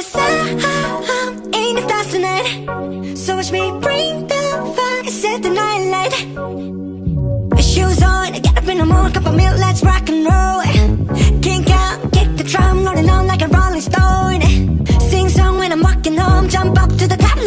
I'm in the stars tonight So watch me bring the fire Set the night light. Shoes on, get up in the morning Cup of milk, let's rock and roll. Kink out, kick the drum Rolling on like a rolling stone. Sing song when I'm walking home Jump up to the top